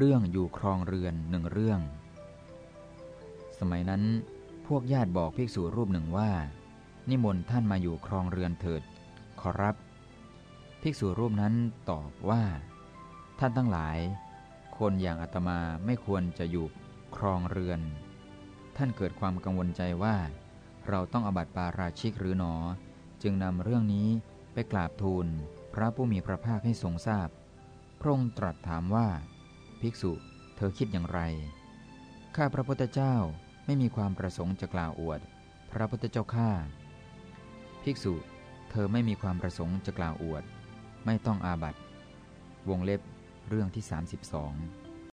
เรื่องอยู่ครองเรือนหนึ่งเรื่อง สมัยนั้นพวกญาติบอกภิกษุรูปหนึ่งว่า นิมนต์ท่านมาอยู่ครองเรือนเถิด ขอรับ ภิกษุรูปนั้นตอบว่า ท่านทั้งหลาย คนอย่างอาตมาไม่ควรจะอยู่ครองเรือน ท่านเกิดความกังวลใจว่า เราต้องอบัติปาราชิกหรือหนอ จึงนำเรื่องนี้ไปกราบทูล พระผู้มีพระภาคให้ทรงทราบ พระองค์ตรัสถามว่า ภิกษุ เธอคิดอย่างไร ข้าพระพุทธเจ้าไม่มีความประสงค์จะกล่าวอวด พระพุทธเจ้าข้า ภิกษุ เธอไม่มีความประสงค์จะกล่าวอวด ไม่ต้องอาบัตวงเล็บเรื่องที่ 32